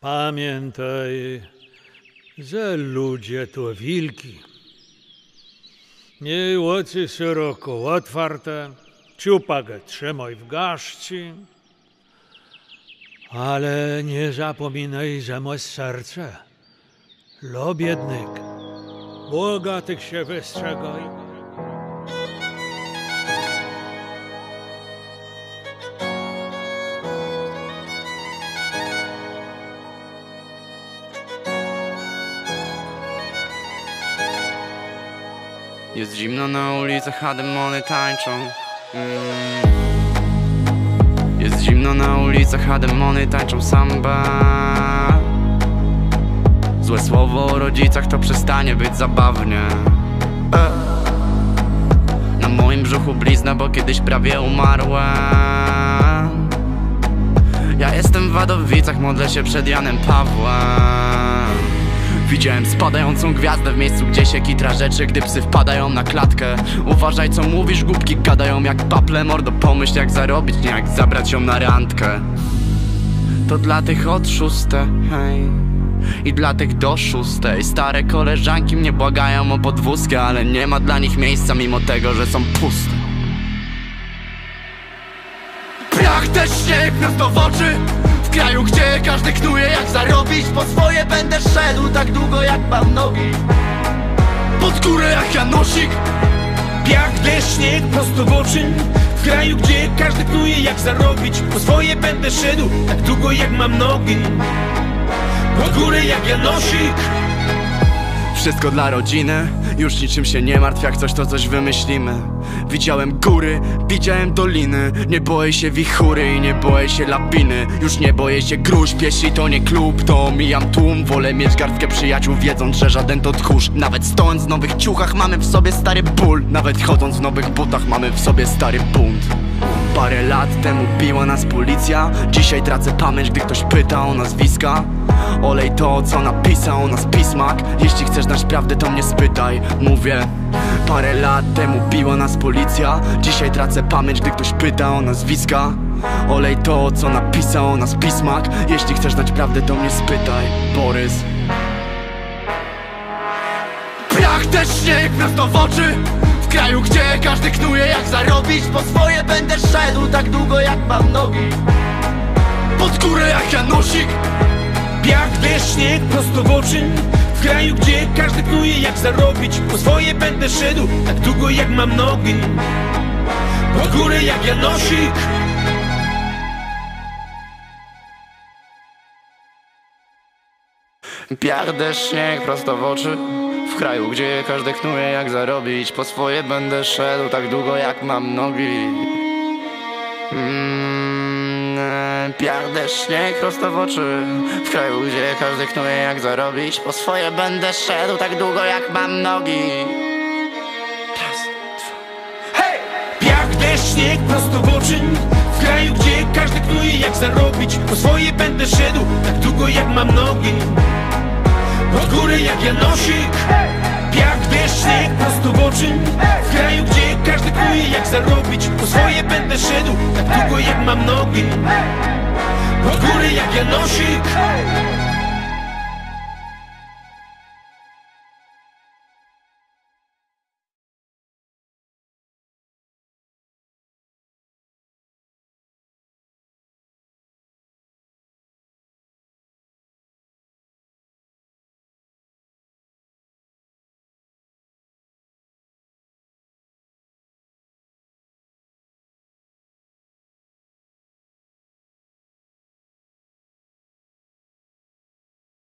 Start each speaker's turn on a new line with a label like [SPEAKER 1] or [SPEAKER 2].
[SPEAKER 1] Pamiętaj, że ludzie to wilki. Miej oczy szeroko otwarte, ciupagę trzymaj w gaszci, ale nie zapominaj, że masz serce. Lo biednyk, bogatych się wystrzegaj.
[SPEAKER 2] Jest zimno na ulicach, a demony tańczą. Mm. Jest zimno na ulicach, a demony tańczą samba. Złe słowo o rodzicach to przestanie być zabawnie. E. Na moim brzuchu blizna, bo kiedyś prawie umarłem Ja jestem w Wadowicach, modlę się przed Janem Pawłem Widziałem spadającą gwiazdę w miejscu, gdzie się kitra rzeczy Gdy psy wpadają na klatkę. Uważaj co mówisz, głupki gadają jak paple Mordo. Pomyśl jak zarobić, nie jak zabrać ją na randkę. To dla tych od szóste, hej. I dla tych do szóstej Stare koleżanki mnie błagają o podwózkę Ale nie ma dla nich miejsca mimo tego, że są puste. Prach też śnieg prosto w oczy kraju, gdzie każdy knuje jak zarobić Po swoje będę szedł tak długo jak mam nogi. Pod górę jak Janosik
[SPEAKER 3] Piach, deszcz, śnieg prosto w oczy. W kraju, gdzie każdy knuje jak zarobić Po swoje będę szedł tak długo jak mam nogi. Pod górę jak Janosik
[SPEAKER 2] Wszystko dla rodziny, już niczym się nie martw, jak coś to coś wymyślimy. Widziałem góry, widziałem doliny. Nie boję się wichury i nie boję się lapiny. Już nie boję się gruźb, jeśli to nie klub To omijam tłum, wolę mieć garstkę przyjaciół Wiedząc, że żaden to tchórz. Nawet stojąc w nowych ciuchach mamy w sobie stary ból. Nawet chodząc w nowych butach mamy w sobie stary bunt Parę lat temu biła nas policja. Dzisiaj tracę pamięć, gdy ktoś pyta o nazwiska. Olej to, co napisał o nas pismak Jeśli chcesz znać prawdę, to mnie spytaj. Mówię Parę lat temu biła nas policja. Dzisiaj tracę pamięć, gdy ktoś pyta o nazwiska. Olej to, co napisał o nas pismak Jeśli chcesz znać prawdę, to mnie spytaj. Borys. Prach też śnieg w oczy knuje jak zarobić Po swoje będę szedł tak długo jak mam nogi. Pod górę jak Janosik.
[SPEAKER 3] Deszcz, śnieg prosto w oczy. W kraju, gdzie każdy knuje jak zarobić. Po swoje będę szedł tak długo jak mam nogi. Pod górę jak Janosik.
[SPEAKER 2] Deszcz, śnieg prosto w oczy W kraju, gdzie każdy knuje jak zarobić. Po swoje będę szedł tak długo jak mam nogi. Mm, deszcz, śnieg prosto w oczy. W kraju, gdzie każdy knuje jak zarobić. Po swoje będę szedł tak długo jak mam nogi. Raz, dwa.
[SPEAKER 3] Piach, deszcz, śnieg prosto w oczy. W kraju, gdzie każdy knuje jak zarobić. Po swoje będę szedł tak długo jak mam nogi Pod górę jak Janosik. Piach, śnieg prosto w oczy. W kraju, gdzie każdy knuje jak zarobić. Po swoje będę szedł tak długo jak mam nogi. Pod górę jak Janosik